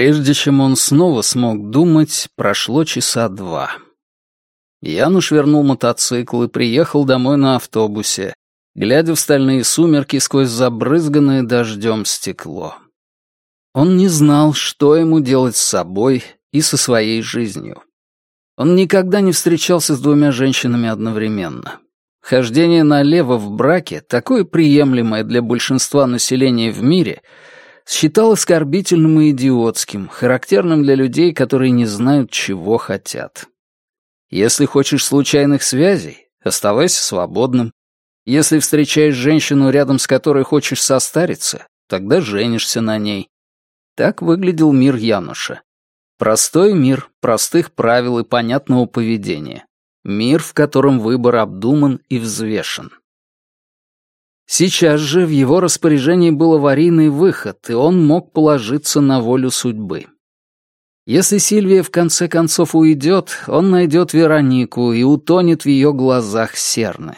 Прежде чем он снова смог думать, прошло часа два. Януш вернул мотоцикл и приехал домой на автобусе, глядя в стальные сумерки сквозь забрызганное дождем стекло. Он не знал, что ему делать с собой и со своей жизнью. Он никогда не встречался с двумя женщинами одновременно. Хождение налево в браке, такое приемлемое для большинства населения в мире, считал оскорбительным и идиотским, характерным для людей, которые не знают, чего хотят. Если хочешь случайных связей, оставайся свободным. Если встречаешь женщину, рядом с которой хочешь состариться, тогда женишься на ней. Так выглядел мир Януша. Простой мир простых правил и понятного поведения. Мир, в котором выбор обдуман и взвешен. Сейчас же в его распоряжении был аварийный выход, и он мог положиться на волю судьбы. Если Сильвия в конце концов уйдет, он найдет Веронику и утонет в ее глазах серны.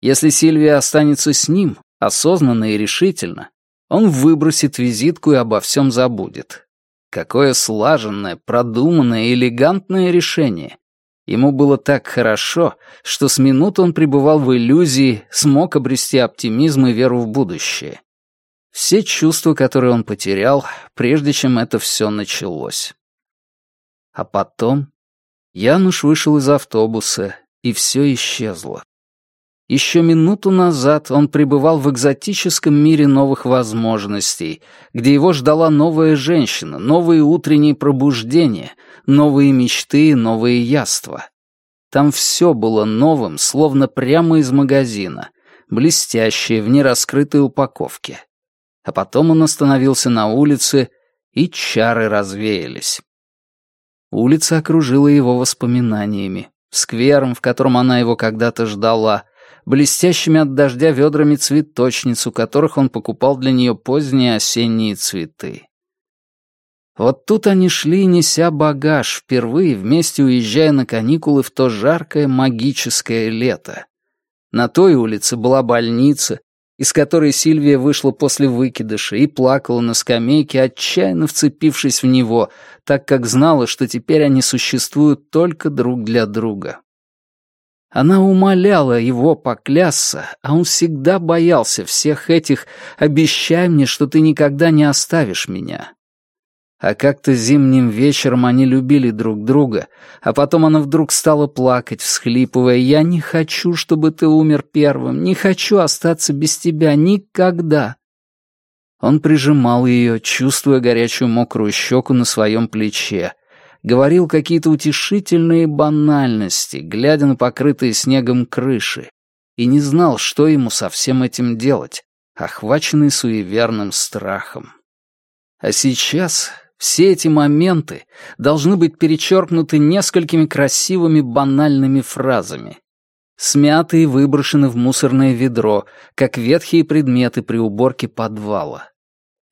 Если Сильвия останется с ним, осознанно и решительно, он выбросит визитку и обо всем забудет. Какое слаженное, продуманное элегантное решение. Ему было так хорошо, что с минут он пребывал в иллюзии, смог обрести оптимизм и веру в будущее. Все чувства, которые он потерял, прежде чем это все началось. А потом Януш вышел из автобуса, и все исчезло. Еще минуту назад он пребывал в экзотическом мире новых возможностей, где его ждала новая женщина, новые утренние пробуждения, новые мечты новые яства. Там все было новым, словно прямо из магазина, блестящее в нераскрытой упаковке. А потом он остановился на улице, и чары развеялись. Улица окружила его воспоминаниями, сквером, в котором она его когда-то ждала, блестящими от дождя ведрами цветочниц, у которых он покупал для нее поздние осенние цветы. Вот тут они шли, неся багаж, впервые вместе уезжая на каникулы в то жаркое магическое лето. На той улице была больница, из которой Сильвия вышла после выкидыша и плакала на скамейке, отчаянно вцепившись в него, так как знала, что теперь они существуют только друг для друга. Она умоляла его поклясться, а он всегда боялся всех этих «обещай мне, что ты никогда не оставишь меня». А как-то зимним вечером они любили друг друга, а потом она вдруг стала плакать, всхлипывая «Я не хочу, чтобы ты умер первым, не хочу остаться без тебя никогда». Он прижимал ее, чувствуя горячую мокрую щеку на своем плече, говорил какие-то утешительные банальности, глядя на покрытые снегом крыши, и не знал, что ему со всем этим делать, охваченный суеверным страхом. А сейчас все эти моменты должны быть перечеркнуты несколькими красивыми банальными фразами. Смяты и выброшены в мусорное ведро, как ветхие предметы при уборке подвала.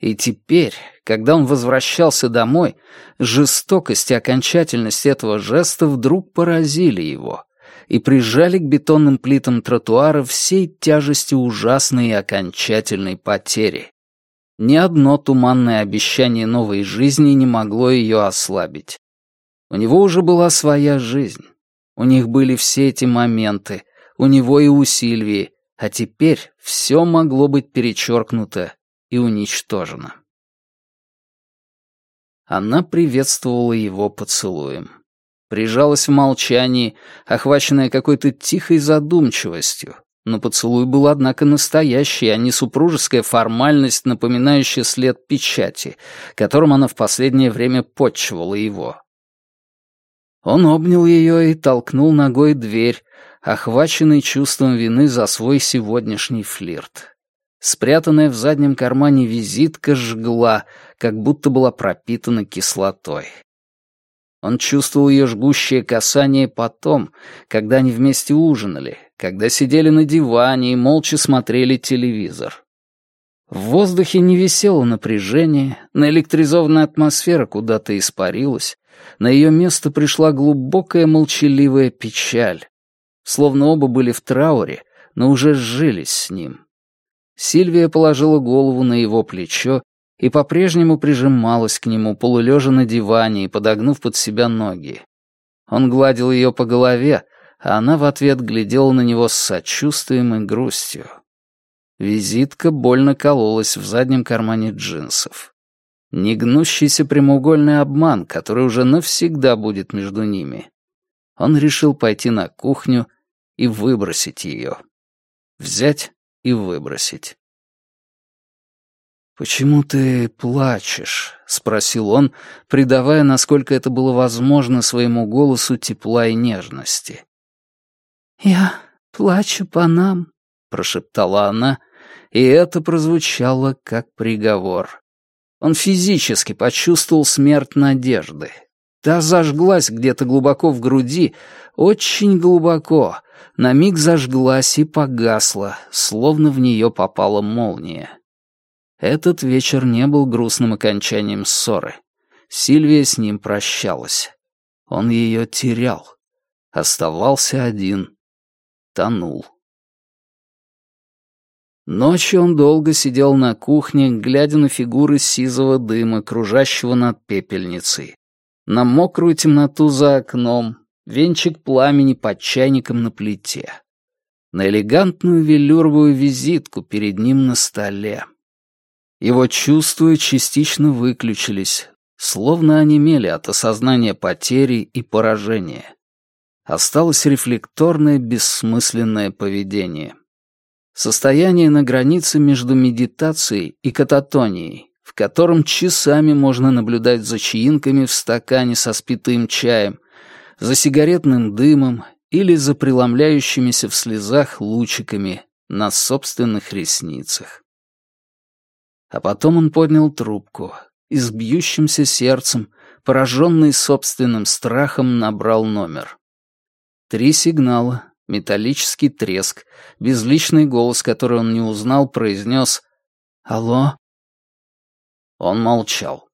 И теперь, когда он возвращался домой, жестокость и окончательность этого жеста вдруг поразили его и прижали к бетонным плитам тротуара всей тяжестью ужасной и окончательной потери. Ни одно туманное обещание новой жизни не могло ее ослабить. У него уже была своя жизнь. У них были все эти моменты, у него и у Сильвии, а теперь все могло быть перечеркнуто и уничтожена. Она приветствовала его поцелуем. Прижалась в молчании, охваченная какой-то тихой задумчивостью, но поцелуй был, однако, настоящий, а не супружеская формальность, напоминающая след печати, которым она в последнее время подчивала его. Он обнял ее и толкнул ногой дверь, охваченный чувством вины за свой сегодняшний флирт. Спрятанная в заднем кармане визитка жгла, как будто была пропитана кислотой. Он чувствовал ее жгущее касание потом, когда они вместе ужинали, когда сидели на диване и молча смотрели телевизор. В воздухе не висело напряжение, наэлектризованная атмосфера куда-то испарилась, на ее место пришла глубокая молчаливая печаль. Словно оба были в трауре, но уже сжились с ним. Сильвия положила голову на его плечо и по-прежнему прижималась к нему, полулежа на диване и подогнув под себя ноги. Он гладил ее по голове, а она в ответ глядела на него с сочувствием и грустью. Визитка больно кололась в заднем кармане джинсов. Негнущийся прямоугольный обман, который уже навсегда будет между ними. Он решил пойти на кухню и выбросить ее. Взять и выбросить. «Почему ты плачешь?» — спросил он, придавая, насколько это было возможно, своему голосу тепла и нежности. «Я плачу по нам», — прошептала она, и это прозвучало как приговор. Он физически почувствовал смерть надежды. Та зажглась где-то глубоко в груди, очень глубоко, на миг зажглась и погасла, словно в нее попала молния. Этот вечер не был грустным окончанием ссоры. Сильвия с ним прощалась. Он ее терял. Оставался один. Тонул. Ночью он долго сидел на кухне, глядя на фигуры сизого дыма, кружащего над пепельницей, на мокрую темноту за окном, венчик пламени под чайником на плите, на элегантную велюровую визитку перед ним на столе. Его чувства частично выключились, словно онемели от осознания потери и поражения. Осталось рефлекторное бессмысленное поведение. Состояние на границе между медитацией и кататонией, в котором часами можно наблюдать за чаинками в стакане со спитым чаем, за сигаретным дымом или за преломляющимися в слезах лучиками на собственных ресницах. А потом он поднял трубку и с бьющимся сердцем, пораженный собственным страхом, набрал номер. Три сигнала, металлический треск, безличный голос, который он не узнал, произнес «Алло?» Он молчал.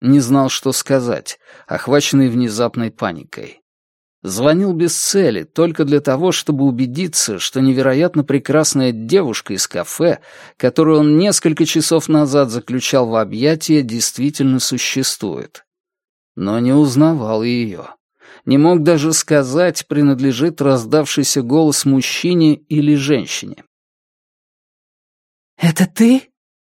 Не знал, что сказать, охваченный внезапной паникой. Звонил без цели, только для того, чтобы убедиться, что невероятно прекрасная девушка из кафе, которую он несколько часов назад заключал в объятия, действительно существует. Но не узнавал ее. Не мог даже сказать, принадлежит раздавшийся голос мужчине или женщине. «Это ты?»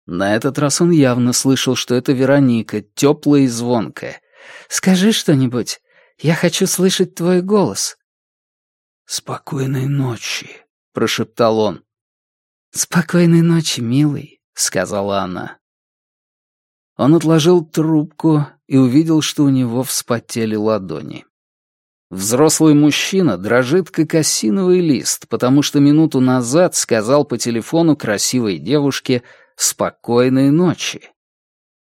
На этот раз он явно слышал, что это Вероника, теплая и звонкая. «Скажи что-нибудь. Я хочу слышать твой голос». «Спокойной ночи», — прошептал он. «Спокойной ночи, милый», — сказала она. Он отложил трубку и увидел, что у него вспотели ладони. Взрослый мужчина дрожит, как осиновый лист, потому что минуту назад сказал по телефону красивой девушке «спокойной ночи»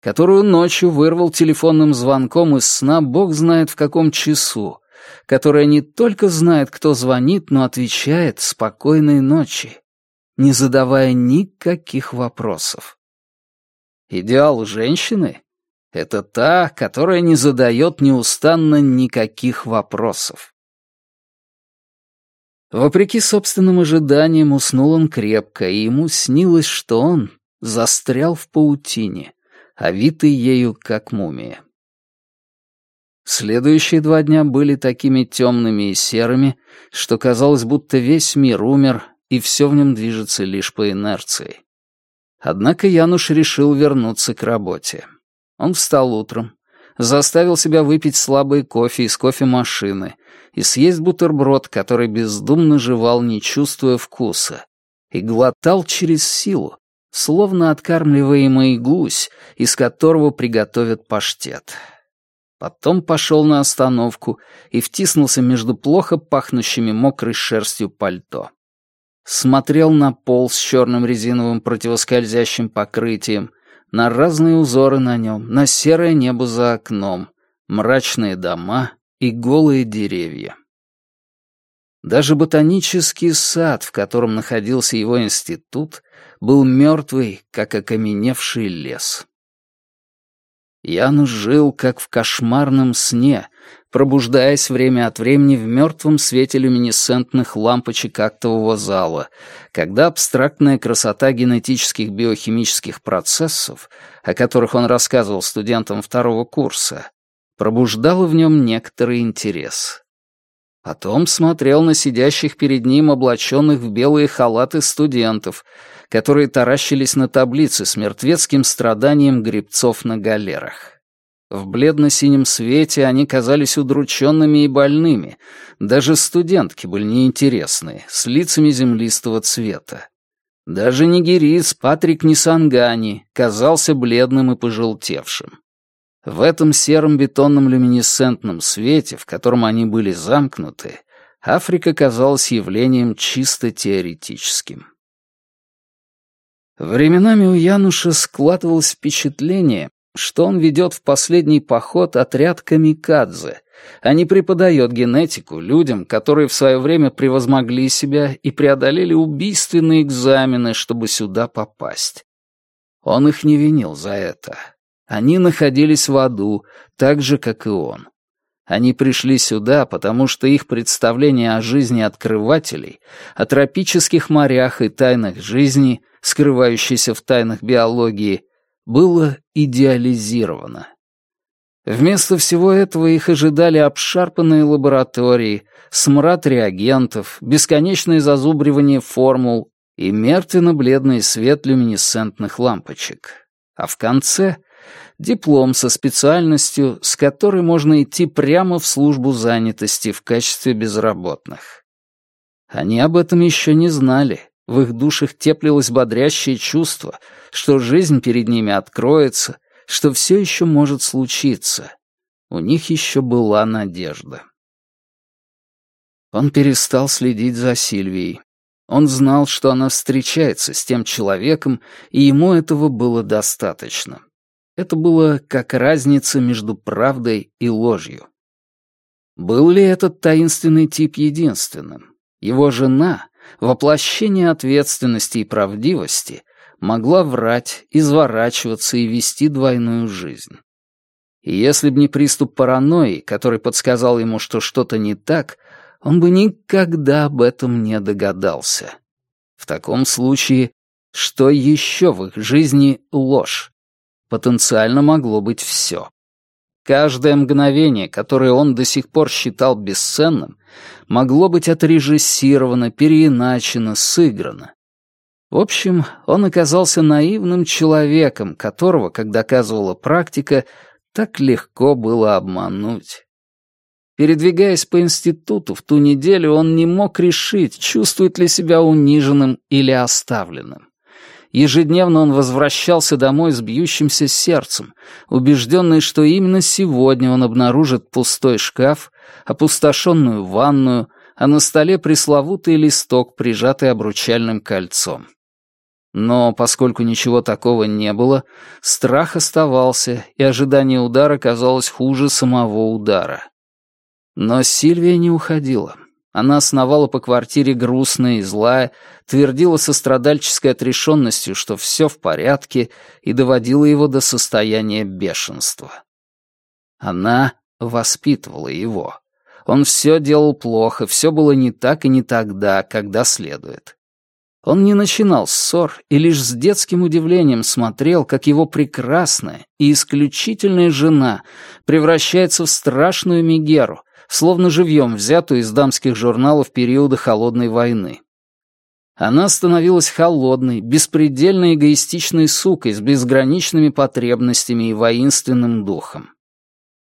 которую ночью вырвал телефонным звонком из сна бог знает в каком часу, которая не только знает, кто звонит, но отвечает «спокойной ночи», не задавая никаких вопросов. Идеал женщины — это та, которая не задает неустанно никаких вопросов. Вопреки собственным ожиданиям уснул он крепко, и ему снилось, что он застрял в паутине — овитый ею, как мумия. Следующие два дня были такими темными и серыми, что казалось, будто весь мир умер, и все в нем движется лишь по инерции. Однако Януш решил вернуться к работе. Он встал утром, заставил себя выпить слабый кофе из кофемашины и съесть бутерброд, который бездумно жевал, не чувствуя вкуса, и глотал через силу, словно откармливаемый гусь, из которого приготовят паштет. Потом пошел на остановку и втиснулся между плохо пахнущими мокрой шерстью пальто. Смотрел на пол с черным резиновым противоскользящим покрытием, на разные узоры на нем, на серое небо за окном, мрачные дома и голые деревья. Даже ботанический сад, в котором находился его институт, был мертвый, как окаменевший лес. Янус жил как в кошмарном сне, пробуждаясь время от времени в мертвом свете люминесцентных лампочек актового зала, когда абстрактная красота генетических биохимических процессов, о которых он рассказывал студентам второго курса, пробуждала в нем некоторый интерес. Потом смотрел на сидящих перед ним облаченных в белые халаты студентов, которые таращились на таблицы с мертвецким страданием грибцов на галерах. В бледно-синем свете они казались удрученными и больными. Даже студентки были неинтересны, с лицами землистого цвета. Даже нигериец Патрик Нисангани казался бледным и пожелтевшим. В этом сером бетонном люминесцентном свете, в котором они были замкнуты, Африка казалась явлением чисто теоретическим. Временами у Януша складывалось впечатление, что он ведет в последний поход отряд камикадзе, а не преподает генетику людям, которые в свое время превозмогли себя и преодолели убийственные экзамены, чтобы сюда попасть. Он их не винил за это. Они находились в аду, так же, как и он. Они пришли сюда, потому что их представление о жизни открывателей, о тропических морях и тайнах жизни, скрывающейся в тайнах биологии, было идеализировано. Вместо всего этого их ожидали обшарпанные лаборатории, смрад реагентов, бесконечное зазубривание формул и мертвенно-бледный свет люминесцентных лампочек. А в конце — диплом со специальностью, с которой можно идти прямо в службу занятости в качестве безработных. Они об этом еще не знали, в их душах теплилось бодрящее чувство, что жизнь перед ними откроется, что все еще может случиться. У них еще была надежда. Он перестал следить за Сильвией. Он знал, что она встречается с тем человеком, и ему этого было достаточно. Это было как разница между правдой и ложью. Был ли этот таинственный тип единственным? Его жена, воплощение ответственности и правдивости, могла врать, изворачиваться и вести двойную жизнь. И если б не приступ паранойи, который подсказал ему, что что-то не так, он бы никогда об этом не догадался. В таком случае, что еще в их жизни ложь? Потенциально могло быть все. Каждое мгновение, которое он до сих пор считал бесценным, могло быть отрежиссировано, переиначено, сыграно. В общем, он оказался наивным человеком, которого, как доказывала практика, так легко было обмануть. Передвигаясь по институту в ту неделю, он не мог решить, чувствует ли себя униженным или оставленным. Ежедневно он возвращался домой с бьющимся сердцем, убежденный, что именно сегодня он обнаружит пустой шкаф, опустошенную ванную, а на столе пресловутый листок, прижатый обручальным кольцом. Но поскольку ничего такого не было, страх оставался, и ожидание удара казалось хуже самого удара. Но Сильвия не уходила. Она сновала по квартире грустная и злая, твердила со страдальческой отрешенностью, что все в порядке, и доводила его до состояния бешенства. Она воспитывала его. Он все делал плохо, все было не так и не тогда, когда следует. Он не начинал ссор и лишь с детским удивлением смотрел, как его прекрасная и исключительная жена превращается в страшную Мегеру, словно живьем взятую из дамских журналов периода Холодной войны. Она становилась холодной, беспредельно эгоистичной сукой с безграничными потребностями и воинственным духом.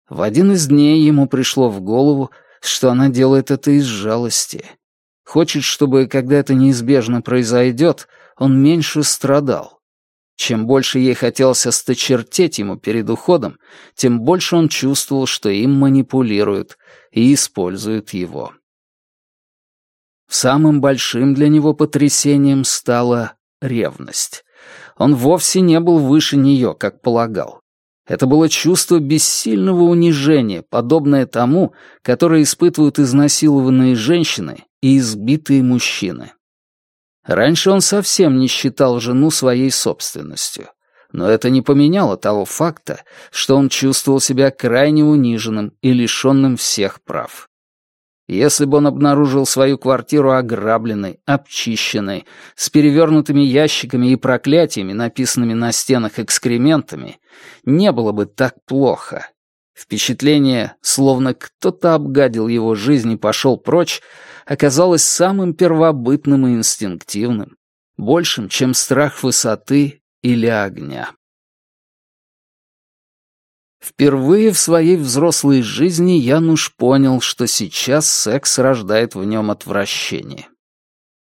В один из дней ему пришло в голову, что она делает это из жалости. Хочет, чтобы, когда это неизбежно произойдет, он меньше страдал. Чем больше ей хотелось осточертеть ему перед уходом, тем больше он чувствовал, что им манипулируют и используют его. Самым большим для него потрясением стала ревность. Он вовсе не был выше нее, как полагал. Это было чувство бессильного унижения, подобное тому, которое испытывают изнасилованные женщины и избитые мужчины. Раньше он совсем не считал жену своей собственностью. Но это не поменяло того факта, что он чувствовал себя крайне униженным и лишенным всех прав. Если бы он обнаружил свою квартиру ограбленной, обчищенной, с перевернутыми ящиками и проклятиями, написанными на стенах экскрементами, не было бы так плохо. Впечатление, словно кто-то обгадил его жизнь и пошел прочь, оказалось самым первобытным и инстинктивным, большим, чем страх высоты или огня. Впервые в своей взрослой жизни Януш понял, что сейчас секс рождает в нем отвращение.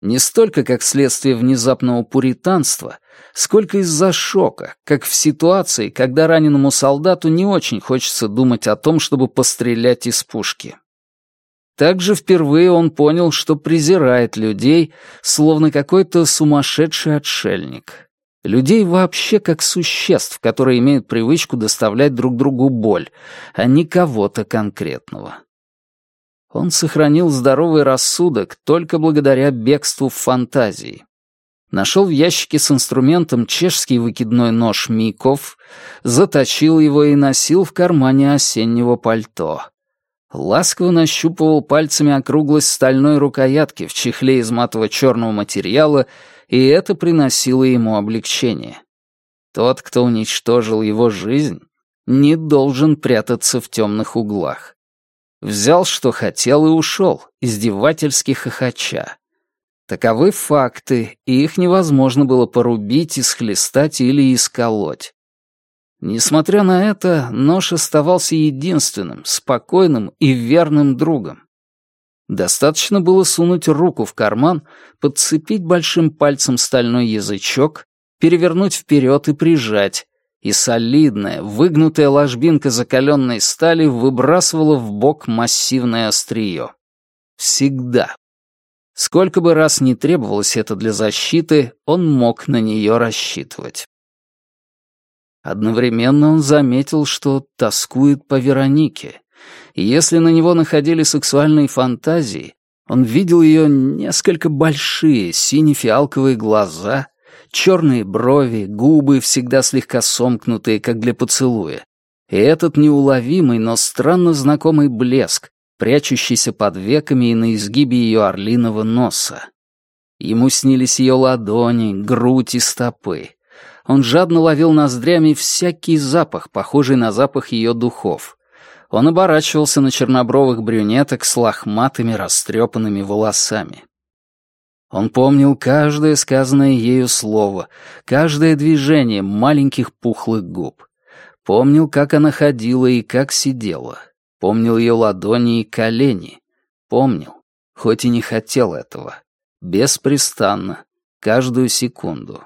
Не столько как следствие внезапного пуританства, сколько из-за шока, как в ситуации, когда раненому солдату не очень хочется думать о том, чтобы пострелять из пушки. Также впервые он понял, что презирает людей, словно какой-то сумасшедший отшельник. Людей вообще как существ, которые имеют привычку доставлять друг другу боль, а не кого-то конкретного. Он сохранил здоровый рассудок только благодаря бегству в фантазии. Нашел в ящике с инструментом чешский выкидной нож Миков, заточил его и носил в кармане осеннего пальто. Ласково нащупывал пальцами округлость стальной рукоятки в чехле из матово-черного материала и это приносило ему облегчение. Тот, кто уничтожил его жизнь, не должен прятаться в темных углах. Взял, что хотел, и ушел, издевательски хохоча. Таковы факты, и их невозможно было порубить, исхлестать или исколоть. Несмотря на это, нож оставался единственным, спокойным и верным другом. Достаточно было сунуть руку в карман, подцепить большим пальцем стальной язычок, перевернуть вперед и прижать, и солидная, выгнутая ложбинка закаленной стали выбрасывала в бок массивное острие. Всегда. Сколько бы раз ни требовалось это для защиты, он мог на нее рассчитывать. Одновременно он заметил, что тоскует по Веронике и если на него находили сексуальные фантазии, он видел ее несколько большие сине-фиалковые глаза, черные брови, губы, всегда слегка сомкнутые, как для поцелуя, и этот неуловимый, но странно знакомый блеск, прячущийся под веками и на изгибе ее орлиного носа. Ему снились ее ладони, грудь и стопы. Он жадно ловил ноздрями всякий запах, похожий на запах ее духов. Он оборачивался на чернобровых брюнеток с лохматыми растрепанными волосами. Он помнил каждое сказанное ею слово, каждое движение маленьких пухлых губ. Помнил, как она ходила и как сидела. Помнил ее ладони и колени. Помнил, хоть и не хотел этого. Беспрестанно, каждую секунду.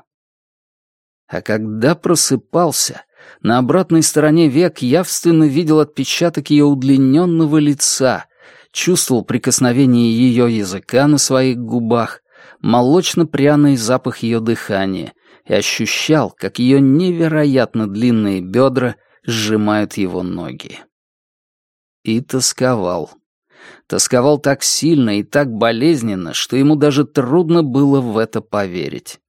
А когда просыпался, на обратной стороне век явственно видел отпечаток ее удлиненного лица, чувствовал прикосновение ее языка на своих губах, молочно-пряный запах ее дыхания и ощущал, как ее невероятно длинные бедра сжимают его ноги. И тосковал. Тосковал так сильно и так болезненно, что ему даже трудно было в это поверить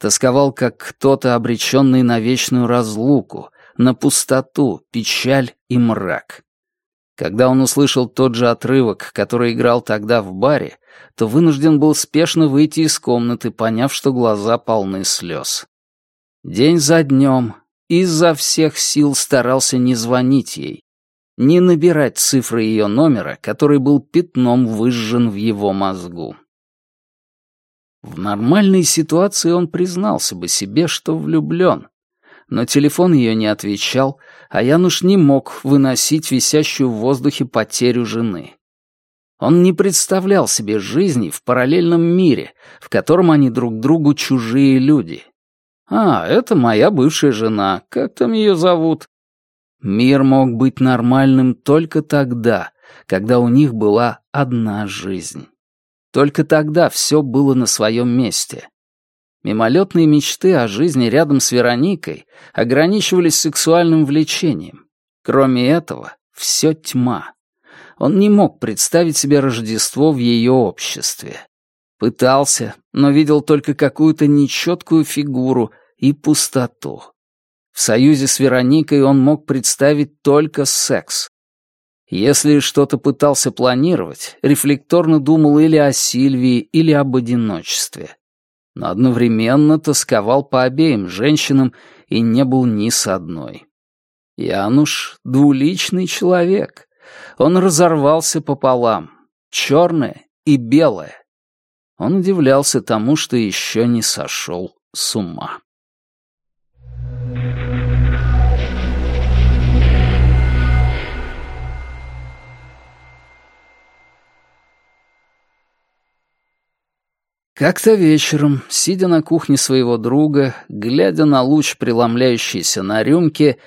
тосковал как кто-то, обреченный на вечную разлуку, на пустоту, печаль и мрак. Когда он услышал тот же отрывок, который играл тогда в баре, то вынужден был спешно выйти из комнаты, поняв, что глаза полны слез. День за днем изо всех сил старался не звонить ей, не набирать цифры ее номера, который был пятном выжжен в его мозгу. В нормальной ситуации он признался бы себе, что влюблен. Но телефон ее не отвечал, а Януш не мог выносить висящую в воздухе потерю жены. Он не представлял себе жизни в параллельном мире, в котором они друг другу чужие люди. «А, это моя бывшая жена, как там ее зовут?» Мир мог быть нормальным только тогда, когда у них была одна жизнь. Только тогда все было на своем месте. Мимолетные мечты о жизни рядом с Вероникой ограничивались сексуальным влечением. Кроме этого, все тьма. Он не мог представить себе Рождество в ее обществе. Пытался, но видел только какую-то нечеткую фигуру и пустоту. В союзе с Вероникой он мог представить только секс. Если что-то пытался планировать, рефлекторно думал или о Сильвии, или об одиночестве. Но одновременно тосковал по обеим женщинам и не был ни с одной. Януш — двуличный человек. Он разорвался пополам, черное и белое. Он удивлялся тому, что еще не сошел с ума. Как-то вечером, сидя на кухне своего друга, глядя на луч, преломляющийся на рюмке,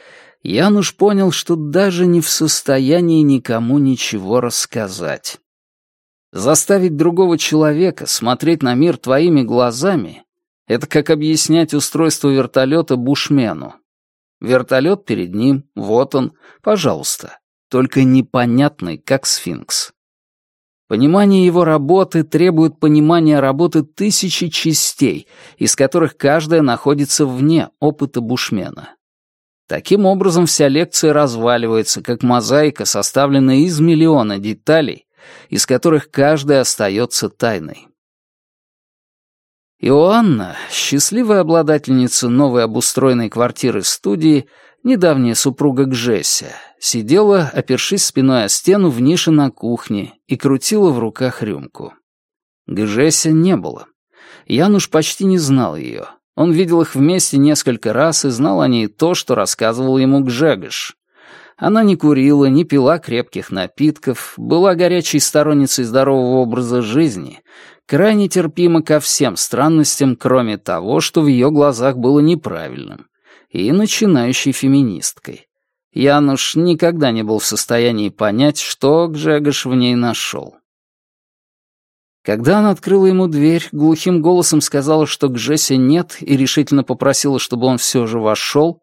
Януш понял, что даже не в состоянии никому ничего рассказать. Заставить другого человека смотреть на мир твоими глазами — это как объяснять устройство вертолета бушмену. Вертолет перед ним, вот он, пожалуйста, только непонятный, как сфинкс. Понимание его работы требует понимания работы тысячи частей, из которых каждая находится вне опыта бушмена. Таким образом, вся лекция разваливается, как мозаика, составленная из миллиона деталей, из которых каждая остается тайной. Иоанна, счастливая обладательница новой обустроенной квартиры-студии, недавняя супруга Гжеся, сидела, опершись спиной о стену в нише на кухне и крутила в руках рюмку. Гжеся не было. Януш почти не знал ее. Он видел их вместе несколько раз и знал о ней то, что рассказывал ему Гжегош. Она не курила, не пила крепких напитков, была горячей сторонницей здорового образа жизни, крайне терпима ко всем странностям, кроме того, что в ее глазах было неправильным, и начинающей феминисткой. Януш никогда не был в состоянии понять, что Гжегош в ней нашел. Когда она открыла ему дверь, глухим голосом сказала, что Гжеся нет, и решительно попросила, чтобы он все же вошел,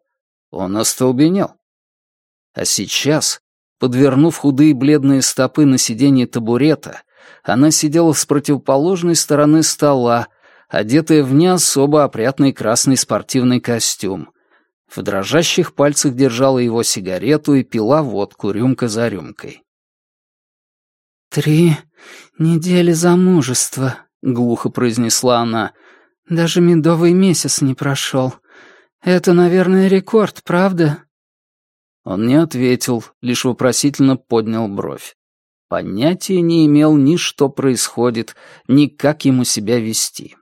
он остолбенел. А сейчас, подвернув худые бледные стопы на сиденье табурета, она сидела с противоположной стороны стола, одетая в не особо опрятный красный спортивный костюм. В дрожащих пальцах держала его сигарету и пила водку рюмка за рюмкой. «Три недели замужества», — глухо произнесла она. «Даже медовый месяц не прошел. Это, наверное, рекорд, правда?» Он не ответил, лишь вопросительно поднял бровь. Понятия не имел ни что происходит, ни как ему себя вести.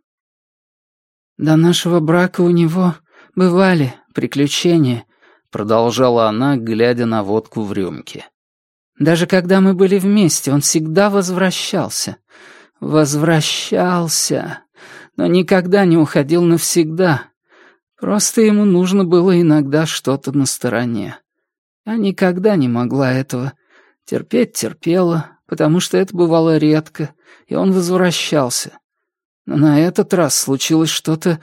«До нашего брака у него бывали приключения», — продолжала она, глядя на водку в рюмке. Даже когда мы были вместе, он всегда возвращался. Возвращался, но никогда не уходил навсегда. Просто ему нужно было иногда что-то на стороне. Я никогда не могла этого. Терпеть терпела, потому что это бывало редко, и он возвращался. Но на этот раз случилось что-то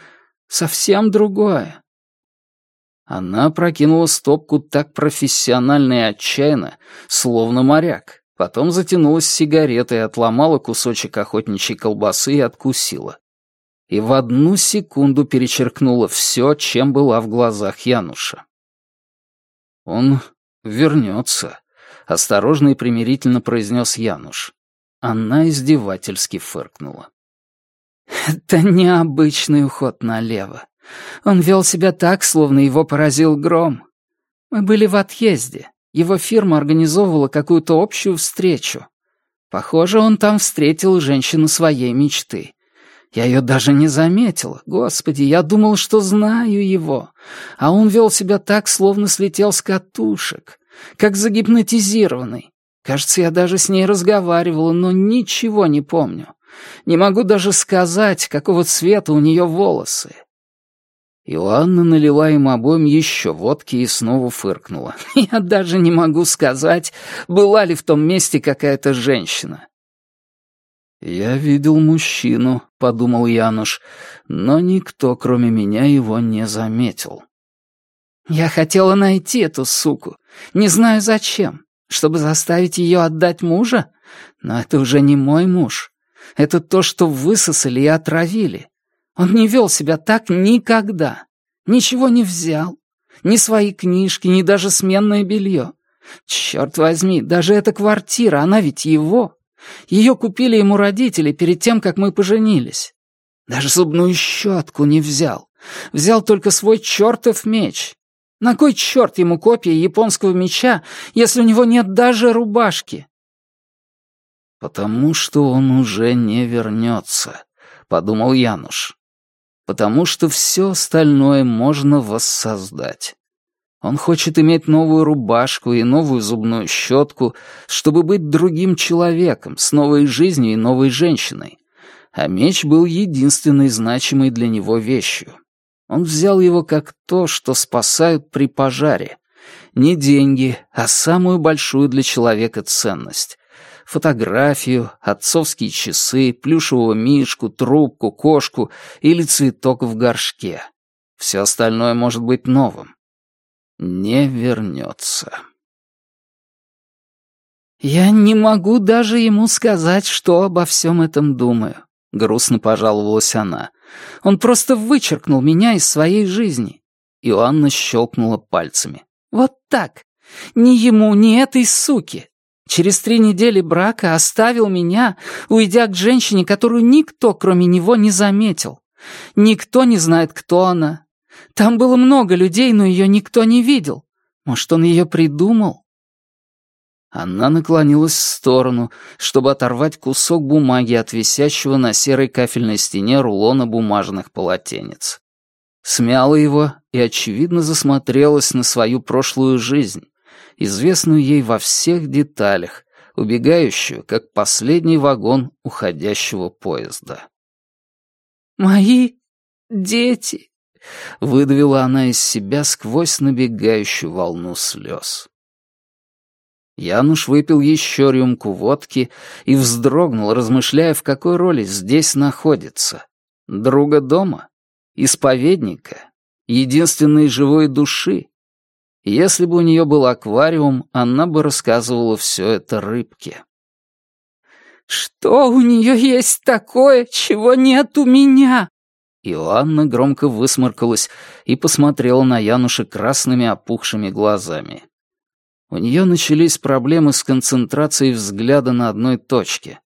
совсем другое. Она прокинула стопку так профессионально и отчаянно, словно моряк. Потом затянулась сигаретой, отломала кусочек охотничьей колбасы и откусила. И в одну секунду перечеркнула все, чем была в глазах Януша. «Он вернется», — осторожно и примирительно произнес Януш. Она издевательски фыркнула. «Это необычный уход налево. Он вел себя так, словно его поразил гром. Мы были в отъезде. Его фирма организовывала какую-то общую встречу. Похоже, он там встретил женщину своей мечты. Я ее даже не заметила. Господи, я думал, что знаю его. А он вел себя так, словно слетел с катушек, как загипнотизированный. Кажется, я даже с ней разговаривала, но ничего не помню. Не могу даже сказать, какого цвета у нее волосы. Иоанна налила им обоим еще водки и снова фыркнула. «Я даже не могу сказать, была ли в том месте какая-то женщина». «Я видел мужчину», — подумал Януш, но никто, кроме меня, его не заметил. «Я хотела найти эту суку. Не знаю зачем. Чтобы заставить ее отдать мужа? Но это уже не мой муж. Это то, что высосали и отравили. Он не вел себя так никогда. Ничего не взял. Ни свои книжки, ни даже сменное белье. Черт возьми, даже эта квартира, она ведь его. Ее купили ему родители перед тем, как мы поженились. Даже зубную щетку не взял. Взял только свой чертов меч. На кой черт ему копия японского меча, если у него нет даже рубашки? «Потому что он уже не вернется», — подумал Януш. «Потому что все остальное можно воссоздать. Он хочет иметь новую рубашку и новую зубную щетку, чтобы быть другим человеком, с новой жизнью и новой женщиной. А меч был единственной значимой для него вещью. Он взял его как то, что спасают при пожаре. Не деньги, а самую большую для человека ценность. Фотографию, отцовские часы, плюшевого мишку, трубку, кошку или цветок в горшке. Все остальное может быть новым. Не вернется. «Я не могу даже ему сказать, что обо всем этом думаю», — грустно пожаловалась она. Он просто вычеркнул меня из своей жизни». Иоанна щелкнула пальцами. «Вот так. Ни ему, ни этой суки. Через три недели брака оставил меня, уйдя к женщине, которую никто, кроме него, не заметил. Никто не знает, кто она. Там было много людей, но ее никто не видел. Может, он ее придумал? Она наклонилась в сторону, чтобы оторвать кусок бумаги от висящего на серой кафельной стене рулона бумажных полотенец. Смяла его и, очевидно, засмотрелась на свою прошлую жизнь, известную ей во всех деталях, убегающую, как последний вагон уходящего поезда. «Мои дети!» — выдавила она из себя сквозь набегающую волну слез. Януш выпил еще рюмку водки и вздрогнул, размышляя, в какой роли здесь находится. Друга дома? Исповедника? Единственной живой души? Если бы у нее был аквариум, она бы рассказывала все это рыбке. «Что у нее есть такое, чего нет у меня?» Иоанна громко высморкалась и посмотрела на Януша красными опухшими глазами. У нее начались проблемы с концентрацией взгляда на одной точке.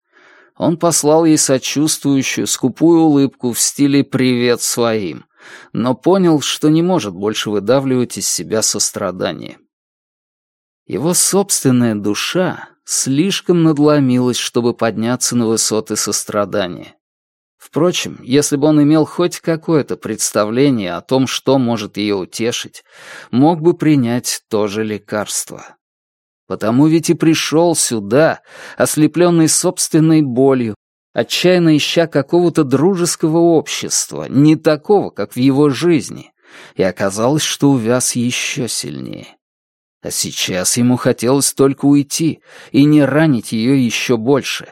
Он послал ей сочувствующую, скупую улыбку в стиле «привет своим», но понял, что не может больше выдавливать из себя сострадание. Его собственная душа слишком надломилась, чтобы подняться на высоты сострадания. Впрочем, если бы он имел хоть какое-то представление о том, что может ее утешить, мог бы принять то же лекарство. Потому ведь и пришел сюда, ослепленный собственной болью, отчаянно ища какого-то дружеского общества, не такого, как в его жизни, и оказалось, что увяз еще сильнее. А сейчас ему хотелось только уйти и не ранить ее еще больше,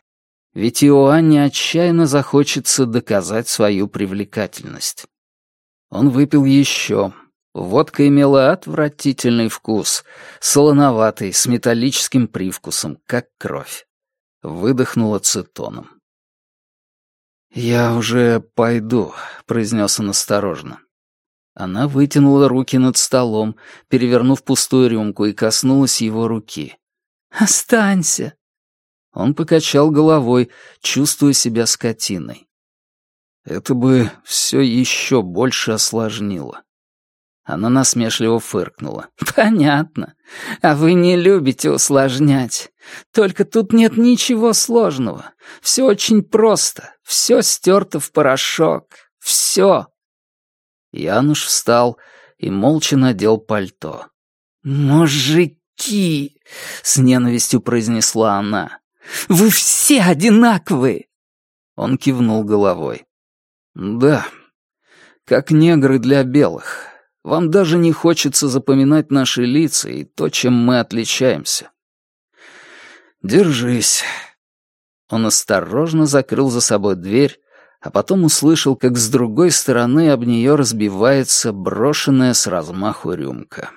ведь Иоанне отчаянно захочется доказать свою привлекательность. Он выпил еще. Водка имела отвратительный вкус, солоноватый, с металлическим привкусом, как кровь. Выдохнул ацетоном. «Я уже пойду», — произнес он осторожно. Она вытянула руки над столом, перевернув пустую рюмку, и коснулась его руки. «Останься», он покачал головой, чувствуя себя скотиной. Это бы все еще больше осложнило. Она насмешливо фыркнула. «Понятно. А вы не любите усложнять. Только тут нет ничего сложного. Все очень просто. Все стерто в порошок. Все». Януш встал и молча надел пальто. «Мужики!» — с ненавистью произнесла она. Вы все одинаковые!» Он кивнул головой. «Да, как негры для белых. Вам даже не хочется запоминать наши лица и то, чем мы отличаемся. Держись». Он осторожно закрыл за собой дверь, а потом услышал, как с другой стороны об нее разбивается брошенная с размаху рюмка.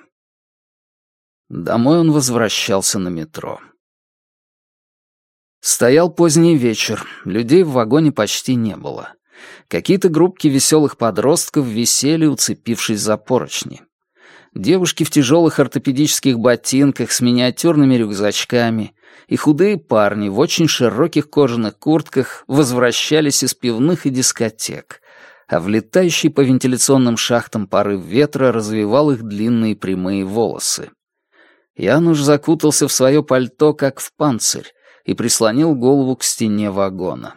Домой он возвращался на метро. Стоял поздний вечер, людей в вагоне почти не было. Какие-то группки веселых подростков висели, уцепившись за поручни. Девушки в тяжелых ортопедических ботинках с миниатюрными рюкзачками и худые парни в очень широких кожаных куртках возвращались из пивных и дискотек, а влетающий по вентиляционным шахтам порыв ветра развивал их длинные прямые волосы. Януш закутался в свое пальто, как в панцирь, и прислонил голову к стене вагона.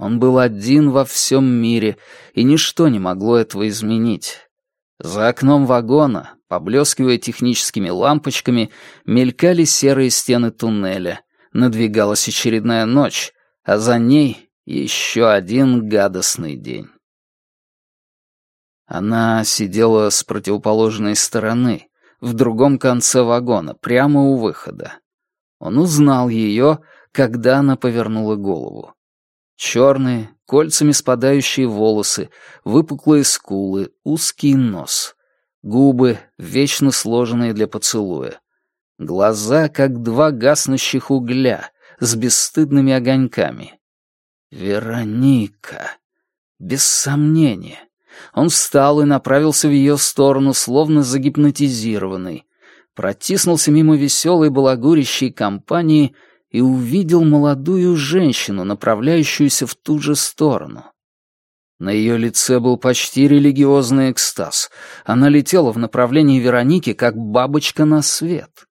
Он был один во всем мире, и ничто не могло этого изменить. За окном вагона, поблескивая техническими лампочками, мелькали серые стены туннеля. Надвигалась очередная ночь, а за ней еще один гадостный день. Она сидела с противоположной стороны, в другом конце вагона, прямо у выхода. Он узнал ее, когда она повернула голову. Черные, кольцами спадающие волосы, выпуклые скулы, узкий нос, губы, вечно сложенные для поцелуя, глаза, как два гаснущих угля, с бесстыдными огоньками. Вероника. Без сомнения. Он встал и направился в ее сторону, словно загипнотизированный. Протиснулся мимо веселой балагурящей компании — и увидел молодую женщину, направляющуюся в ту же сторону. На ее лице был почти религиозный экстаз. Она летела в направлении Вероники, как бабочка на свет.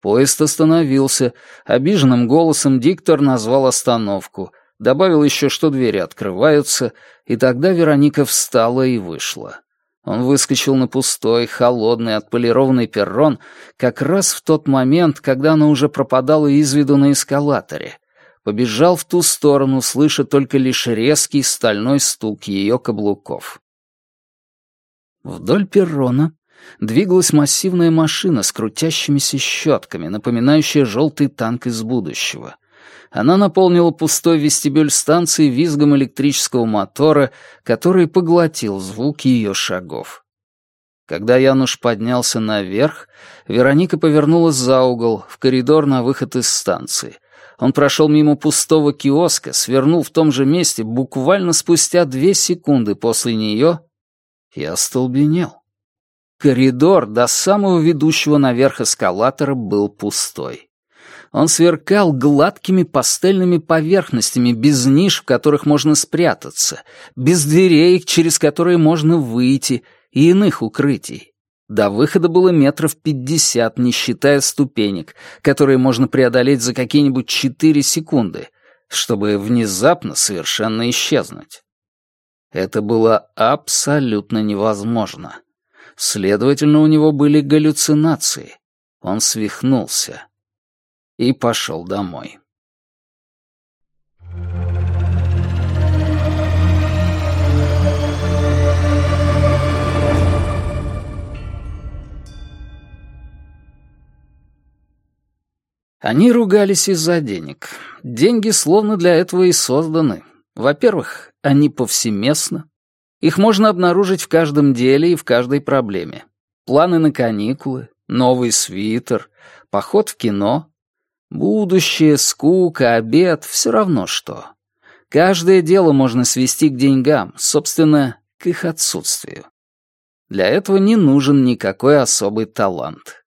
Поезд остановился. Обиженным голосом диктор назвал остановку. Добавил еще, что двери открываются, и тогда Вероника встала и вышла. Он выскочил на пустой, холодный, отполированный перрон как раз в тот момент, когда она уже пропадала из виду на эскалаторе. Побежал в ту сторону, слыша только лишь резкий стальной стук ее каблуков. Вдоль перрона двигалась массивная машина с крутящимися щетками, напоминающая желтый танк из будущего. Она наполнила пустой вестибюль станции визгом электрического мотора, который поглотил звук ее шагов. Когда Януш поднялся наверх, Вероника повернулась за угол, в коридор на выход из станции. Он прошел мимо пустого киоска, свернул в том же месте буквально спустя две секунды после нее и остолбенел. Коридор до самого ведущего наверх эскалатора был пустой. Он сверкал гладкими пастельными поверхностями, без ниш, в которых можно спрятаться, без дверей, через которые можно выйти, и иных укрытий. До выхода было метров пятьдесят, не считая ступенек, которые можно преодолеть за какие-нибудь четыре секунды, чтобы внезапно совершенно исчезнуть. Это было абсолютно невозможно. Следовательно, у него были галлюцинации. Он свихнулся и пошел домой. Они ругались из-за денег. Деньги словно для этого и созданы. Во-первых, они повсеместно. Их можно обнаружить в каждом деле и в каждой проблеме. Планы на каникулы, новый свитер, поход в кино, Будущее, скука, обед — все равно что. Каждое дело можно свести к деньгам, собственно, к их отсутствию. Для этого не нужен никакой особый талант.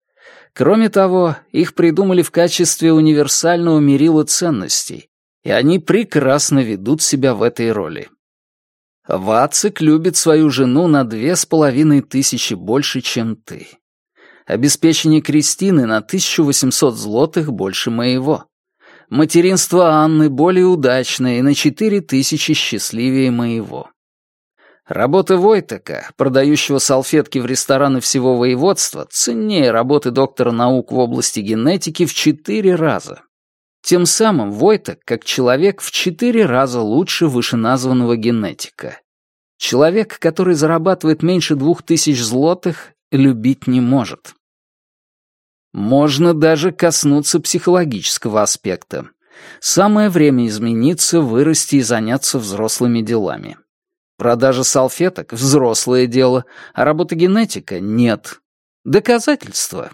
Кроме того, их придумали в качестве универсального мерила ценностей, и они прекрасно ведут себя в этой роли. Вацик любит свою жену на две с половиной тысячи больше, чем ты. Обеспечение Кристины на 1800 злотых больше моего. Материнство Анны более удачное и на 4000 счастливее моего. Работа Войтека, продающего салфетки в рестораны всего воеводства, ценнее работы доктора наук в области генетики в четыре раза. Тем самым Войтек, как человек, в четыре раза лучше вышеназванного генетика. Человек, который зарабатывает меньше двух тысяч злотых, любить не может. Можно даже коснуться психологического аспекта. Самое время измениться, вырасти и заняться взрослыми делами. Продажа салфеток — взрослое дело, а работа генетика — нет. Доказательства.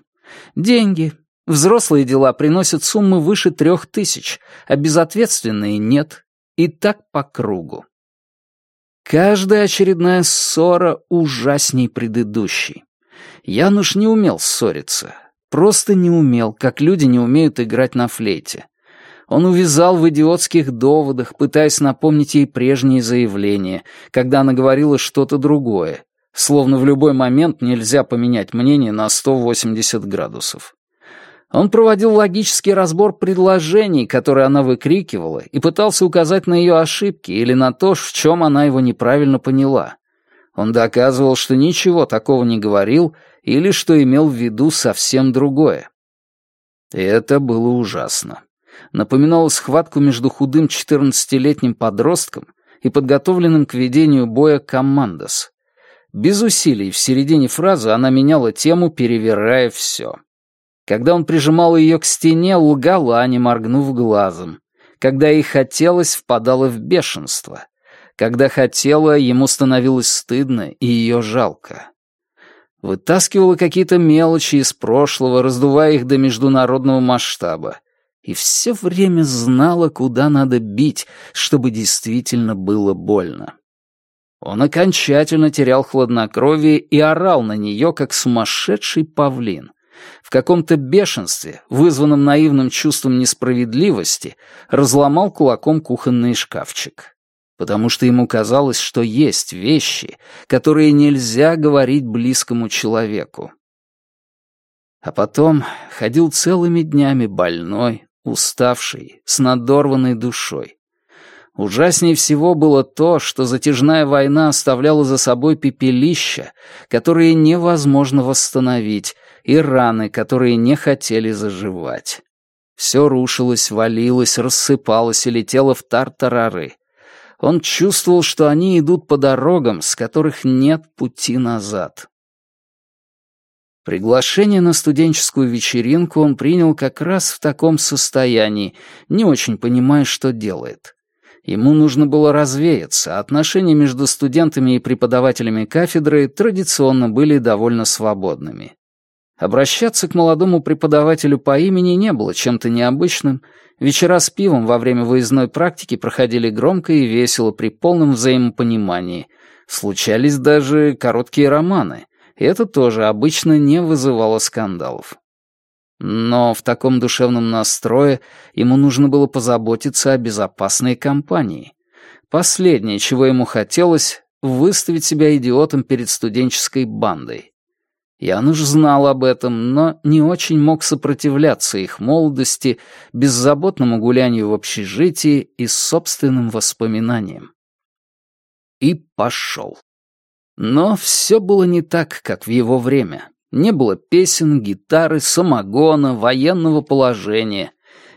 Деньги. Взрослые дела приносят суммы выше трех тысяч, а безответственные — нет. И так по кругу. Каждая очередная ссора ужасней предыдущей. Януш не умел ссориться. Просто не умел, как люди не умеют играть на флейте. Он увязал в идиотских доводах, пытаясь напомнить ей прежние заявления, когда она говорила что-то другое, словно в любой момент нельзя поменять мнение на 180 градусов. Он проводил логический разбор предложений, которые она выкрикивала, и пытался указать на ее ошибки или на то, в чем она его неправильно поняла. Он доказывал, что ничего такого не говорил или что имел в виду совсем другое. И это было ужасно. Напоминало схватку между худым 14-летним подростком и подготовленным к ведению боя командос. Без усилий в середине фразы она меняла тему, перевирая все. Когда он прижимал ее к стене, лгала, не моргнув глазом. Когда ей хотелось, впадала в бешенство. Когда хотела, ему становилось стыдно и ее жалко. Вытаскивала какие-то мелочи из прошлого, раздувая их до международного масштаба. И все время знала, куда надо бить, чтобы действительно было больно. Он окончательно терял хладнокровие и орал на нее, как сумасшедший павлин. В каком-то бешенстве, вызванном наивным чувством несправедливости, разломал кулаком кухонный шкафчик. Потому что ему казалось, что есть вещи, которые нельзя говорить близкому человеку. А потом ходил целыми днями больной, уставший, с надорванной душой. Ужаснее всего было то, что затяжная война оставляла за собой пепелища, которые невозможно восстановить, и раны, которые не хотели заживать. Все рушилось, валилось, рассыпалось и летело в тартарары. Он чувствовал, что они идут по дорогам, с которых нет пути назад. Приглашение на студенческую вечеринку он принял как раз в таком состоянии, не очень понимая, что делает. Ему нужно было развеяться, а отношения между студентами и преподавателями кафедры традиционно были довольно свободными. Обращаться к молодому преподавателю по имени не было чем-то необычным. Вечера с пивом во время выездной практики проходили громко и весело при полном взаимопонимании. Случались даже короткие романы, и это тоже обычно не вызывало скандалов. Но в таком душевном настрое ему нужно было позаботиться о безопасной компании. Последнее, чего ему хотелось, выставить себя идиотом перед студенческой бандой. Януш знал об этом, но не очень мог сопротивляться их молодости, беззаботному гулянию в общежитии и собственным воспоминаниям. И пошел. Но все было не так, как в его время. Не было песен, гитары, самогона, военного положения.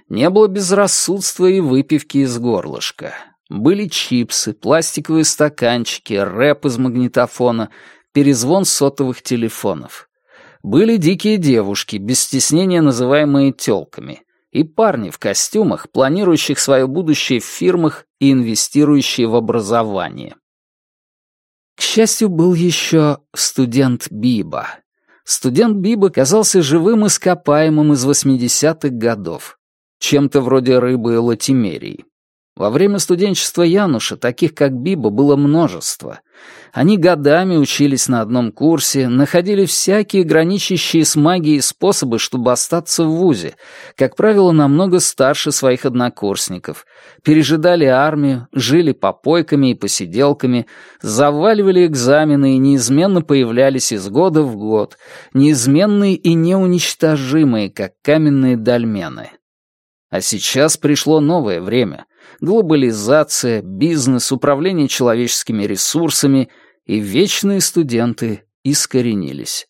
Не было безрассудства и выпивки из горлышка. Были чипсы, пластиковые стаканчики, рэп из магнитофона — перезвон сотовых телефонов. Были дикие девушки, без стеснения называемые тёлками, и парни в костюмах, планирующих свое будущее в фирмах и инвестирующие в образование. К счастью, был еще студент Биба. Студент Биба казался живым ископаемым из 80-х годов, чем-то вроде рыбы латимерии. Во время студенчества Януша таких, как Биба, было множество. Они годами учились на одном курсе, находили всякие граничащие с магией способы, чтобы остаться в ВУЗе, как правило, намного старше своих однокурсников, пережидали армию, жили попойками и посиделками, заваливали экзамены и неизменно появлялись из года в год, неизменные и неуничтожимые, как каменные дольмены. А сейчас пришло новое время. Глобализация, бизнес, управление человеческими ресурсами и вечные студенты искоренились.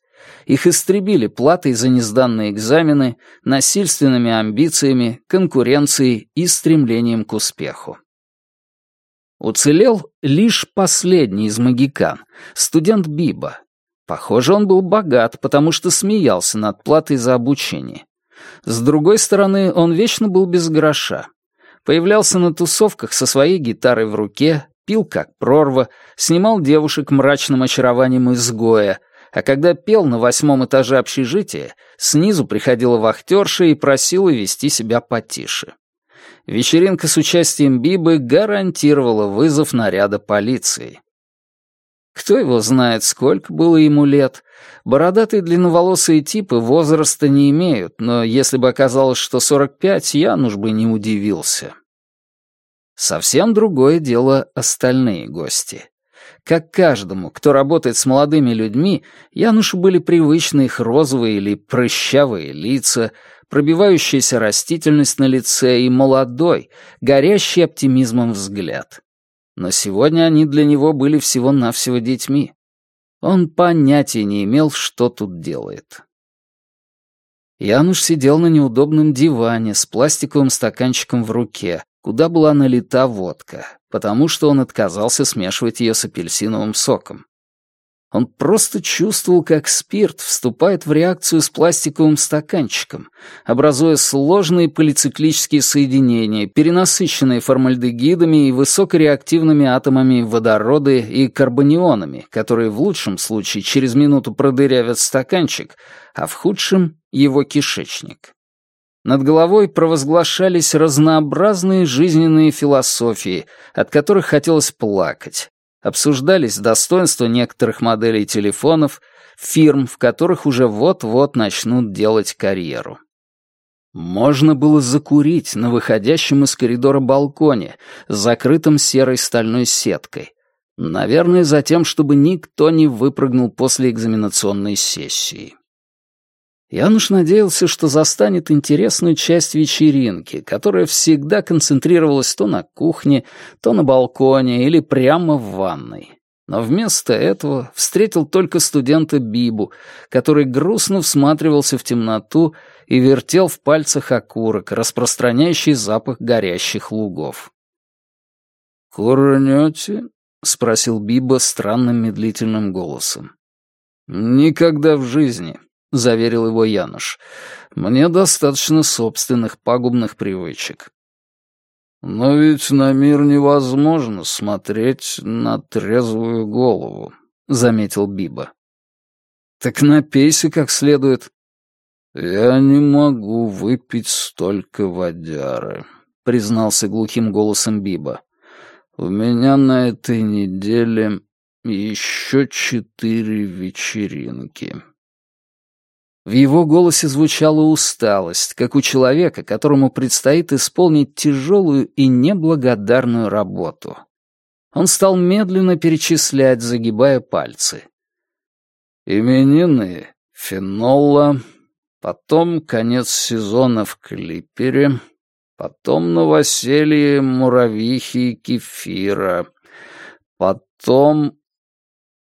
Их истребили платой за несданные экзамены, насильственными амбициями, конкуренцией и стремлением к успеху. Уцелел лишь последний из магикан, студент Биба. Похоже, он был богат, потому что смеялся над платой за обучение. С другой стороны, он вечно был без гроша. Появлялся на тусовках со своей гитарой в руке, пил как прорва, снимал девушек мрачным очарованием изгоя, а когда пел на восьмом этаже общежития, снизу приходила вахтерша и просила вести себя потише. Вечеринка с участием Бибы гарантировала вызов наряда полиции. Кто его знает, сколько было ему лет. Бородатые длинноволосые типы возраста не имеют, но если бы оказалось, что 45, Януш бы не удивился. Совсем другое дело остальные гости. Как каждому, кто работает с молодыми людьми, Янушу были привычны их розовые или прыщавые лица, пробивающаяся растительность на лице и молодой, горящий оптимизмом взгляд. Но сегодня они для него были всего-навсего детьми. Он понятия не имел, что тут делает. Януш сидел на неудобном диване с пластиковым стаканчиком в руке, куда была налита водка, потому что он отказался смешивать ее с апельсиновым соком. Он просто чувствовал, как спирт вступает в реакцию с пластиковым стаканчиком, образуя сложные полициклические соединения, перенасыщенные формальдегидами и высокореактивными атомами водорода и карбонионами, которые в лучшем случае через минуту продырявят стаканчик, а в худшем — его кишечник. Над головой провозглашались разнообразные жизненные философии, от которых хотелось плакать. Обсуждались достоинства некоторых моделей телефонов, фирм, в которых уже вот-вот начнут делать карьеру. Можно было закурить на выходящем из коридора балконе с закрытым серой стальной сеткой. Наверное, за тем, чтобы никто не выпрыгнул после экзаменационной сессии. Януш надеялся, что застанет интересную часть вечеринки, которая всегда концентрировалась то на кухне, то на балконе или прямо в ванной. Но вместо этого встретил только студента Бибу, который грустно всматривался в темноту и вертел в пальцах окурок, распространяющий запах горящих лугов. «Курнете?» — спросил Биба странным медлительным голосом. «Никогда в жизни», — заверил его Януш. «Мне достаточно собственных пагубных привычек». «Но ведь на мир невозможно смотреть на трезвую голову», — заметил Биба. «Так напейся как следует». «Я не могу выпить столько водяры», — признался глухим голосом Биба. «У меня на этой неделе еще четыре вечеринки». В его голосе звучала усталость, как у человека, которому предстоит исполнить тяжелую и неблагодарную работу. Он стал медленно перечислять, загибая пальцы. Именины Фенолла, потом конец сезона в Клипере, потом новоселье Муравьихи и Кефира, потом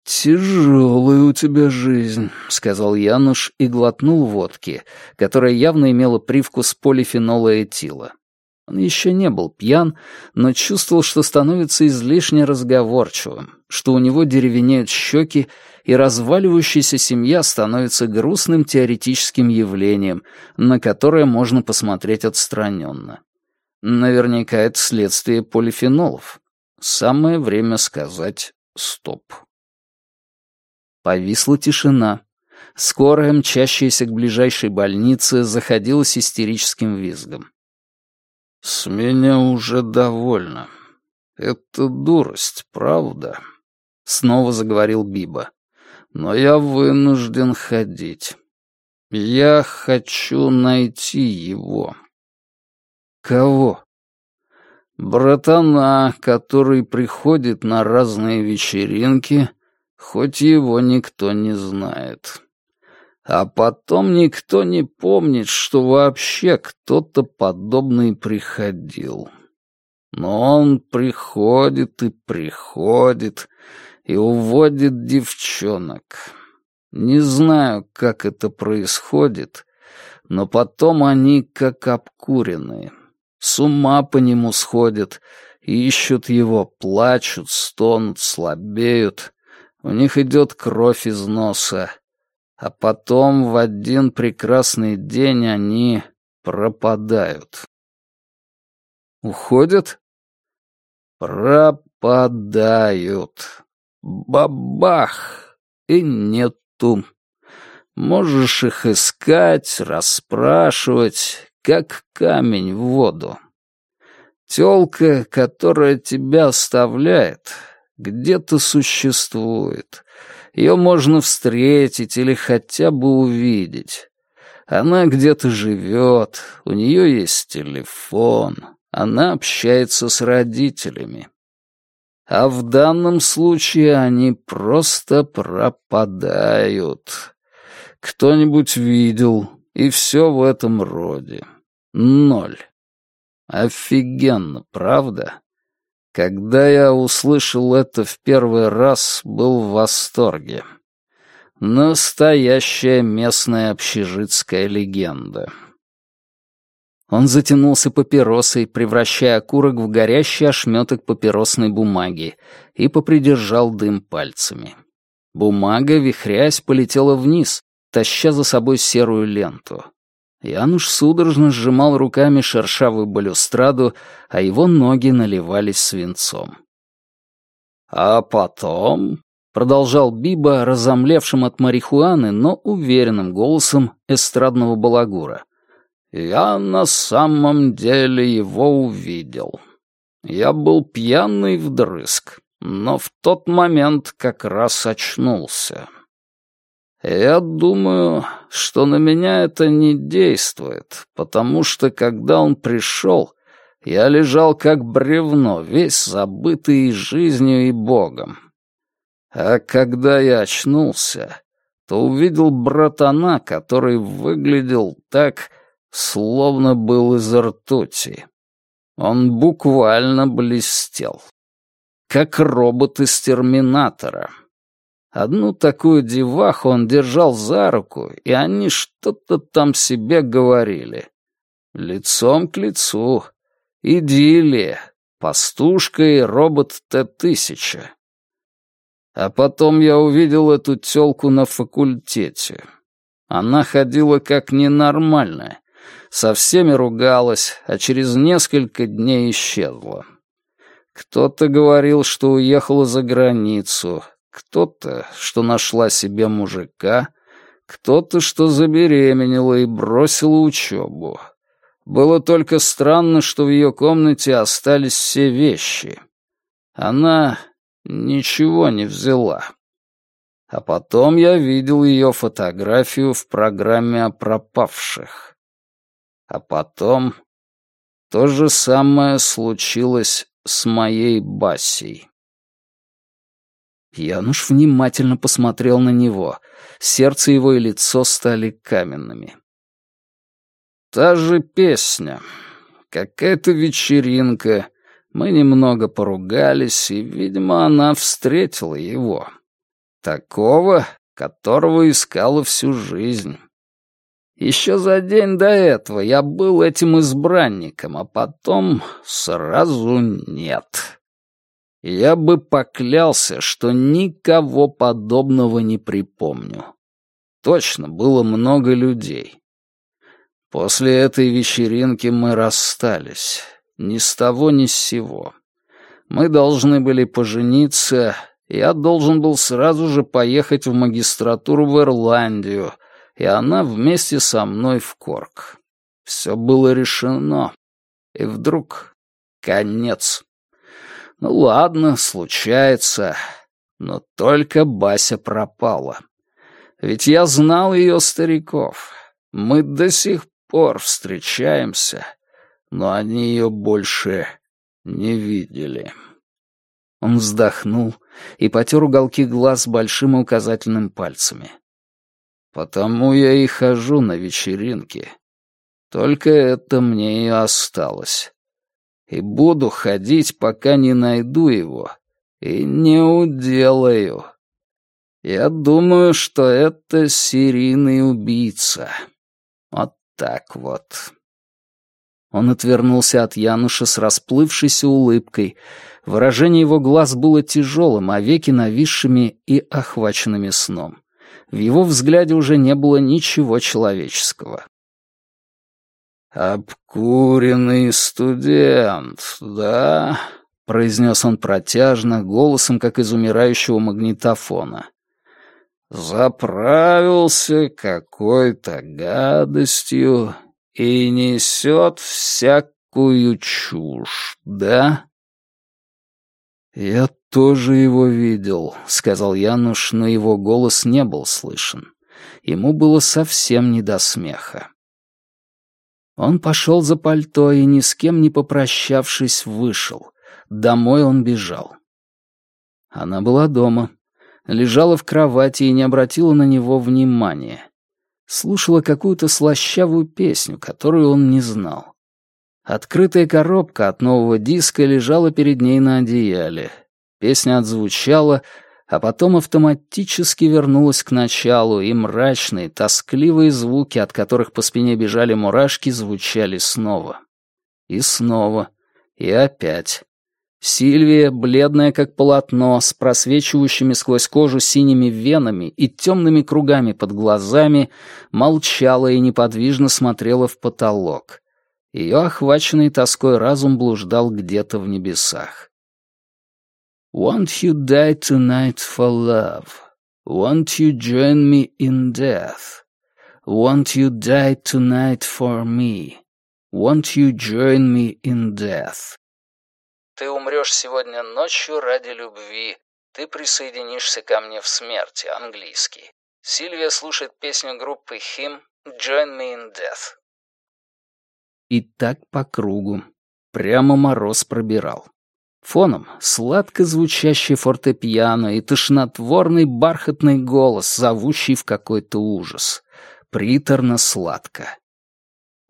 «Тяжелая у тебя жизнь», — сказал Януш и глотнул водки, которая явно имела привкус полифенола этила. Он еще не был пьян, но чувствовал, что становится излишне разговорчивым, что у него деревенеют щеки, и разваливающаяся семья становится грустным теоретическим явлением, на которое можно посмотреть отстраненно. Наверняка это следствие полифенолов. Самое время сказать «стоп». Повисла тишина. Скорая, мчащаяся к ближайшей больнице, заходилась истерическим визгом. «С меня уже довольно. Это дурость, правда?» Снова заговорил Биба. «Но я вынужден ходить. Я хочу найти его». «Кого?» «Братана, который приходит на разные вечеринки хоть его никто не знает. А потом никто не помнит, что вообще кто-то подобный приходил. Но он приходит и приходит, и уводит девчонок. Не знаю, как это происходит, но потом они как обкуренные. С ума по нему сходят, ищут его, плачут, стонут, слабеют, у них идет кровь из носа. А потом в один прекрасный день они пропадают. Уходят? Пропадают. Бабах! И нету. Можешь их искать, расспрашивать, как камень в воду. Тёлка, которая тебя оставляет, где-то существует. Ее можно встретить или хотя бы увидеть. Она где-то живет, у нее есть телефон, она общается с родителями. А в данном случае они просто пропадают. Кто-нибудь видел, и все в этом роде. Ноль. Офигенно, правда? Когда я услышал это в первый раз, был в восторге. Настоящая местная общежитская легенда. Он затянулся папиросой, превращая окурок в горящий ошметок папиросной бумаги, и попридержал дым пальцами. Бумага, вихрясь, полетела вниз, таща за собой серую ленту. Януш судорожно сжимал руками шершавую балюстраду, а его ноги наливались свинцом. «А потом», — продолжал Биба, разомлевшим от марихуаны, но уверенным голосом эстрадного балагура, я на самом деле его увидел. Я был пьяный вдрызг, но в тот момент как раз очнулся. Я думаю, что на меня это не действует, потому что когда он пришел, я лежал как бревно, весь забытый и жизнью, и Богом. А когда я очнулся, то увидел братана, который выглядел так, словно был из ртути. Он буквально блестел. Как робот из «Терминатора». Одну такую деваху он держал за руку, и они что-то там себе говорили. Лицом к лицу. Идиллия. Пастушка и робот Т-1000. А потом я увидел эту тёлку на факультете. Она ходила как ненормальная, со всеми ругалась, а через несколько дней исчезла. Кто-то говорил, что уехала за границу, кто-то, что нашла себе мужика, кто-то, что забеременела и бросила учебу. Было только странно, что в ее комнате остались все вещи. Она ничего не взяла. А потом я видел ее фотографию в программе о пропавших. А потом то же самое случилось с моей Басей. Януш внимательно посмотрел на него. Сердце его и лицо стали каменными. «Та же песня. Какая-то вечеринка. Мы немного поругались, и, видимо, она встретила его. Такого, которого искала всю жизнь. Еще за день до этого я был этим избранником, а потом сразу нет. Я бы поклялся, что никого подобного не припомню. Точно было много людей. После этой вечеринки мы расстались. Ни с того, ни с сего. Мы должны были пожениться, я должен был сразу же поехать в магистратуру в Ирландию — и она вместе со мной в Корк. Все было решено. И вдруг конец. Ну ладно, случается. Но только Бася пропала. Ведь я знал ее стариков. Мы до сих пор встречаемся, но они ее больше не видели. Он вздохнул и потер уголки глаз большим и указательным пальцами. Потому я и хожу на вечеринки. Только это мне и осталось. И буду ходить, пока не найду его. И не уделаю. Я думаю, что это серийный убийца. Вот так вот. Он отвернулся от Януша с расплывшейся улыбкой. Выражение его глаз было тяжелым, а веки нависшими и охваченными сном. В его взгляде уже не было ничего человеческого. «Обкуренный студент, да?» — произнес он протяжно, голосом, как из умирающего магнитофона. «Заправился какой-то гадостью и несет всякую чушь, да?» «Я тоже его видел», — сказал Януш, но его голос не был слышен. Ему было совсем не до смеха. Он пошел за пальто и, ни с кем не попрощавшись, вышел. Домой он бежал. Она была дома, лежала в кровати и не обратила на него внимания. Слушала какую-то слащавую песню, которую он не знал. Открытая коробка от нового диска лежала перед ней на одеяле. Песня отзвучала, а потом автоматически вернулась к началу, и мрачные, тоскливые звуки, от которых по спине бежали мурашки, звучали снова. И снова. И опять. Сильвия, бледная как полотно, с просвечивающими сквозь кожу синими венами и темными кругами под глазами, молчала и неподвижно смотрела в потолок. Ее охваченный тоской разум блуждал где-то в небесах. «Won't you die tonight for love? Won't you join me in death? Won't you die tonight for me? Won't you join me in death?» Ты умрешь сегодня ночью ради любви. Ты присоединишься ко мне в смерти, английский. Сильвия слушает песню группы Him «Join me in death». И так по кругу. Прямо мороз пробирал. Фоном сладко звучащий фортепиано и тошнотворный бархатный голос, зовущий в какой-то ужас. Приторно-сладко.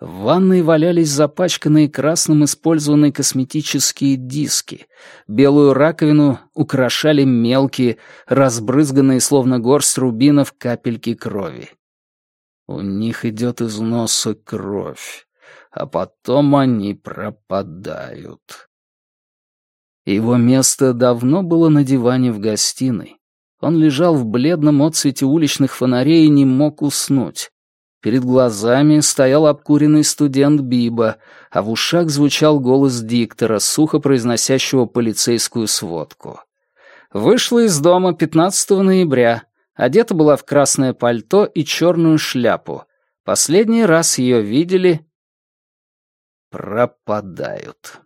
В ванной валялись запачканные красным использованные косметические диски. Белую раковину украшали мелкие, разбрызганные словно горсть рубинов капельки крови. У них идет из носа кровь, а потом они пропадают. Его место давно было на диване в гостиной. Он лежал в бледном отсвете уличных фонарей и не мог уснуть. Перед глазами стоял обкуренный студент Биба, а в ушах звучал голос диктора, сухо произносящего полицейскую сводку. Вышла из дома 15 ноября. Одета была в красное пальто и черную шляпу. Последний раз ее видели... Пропадают.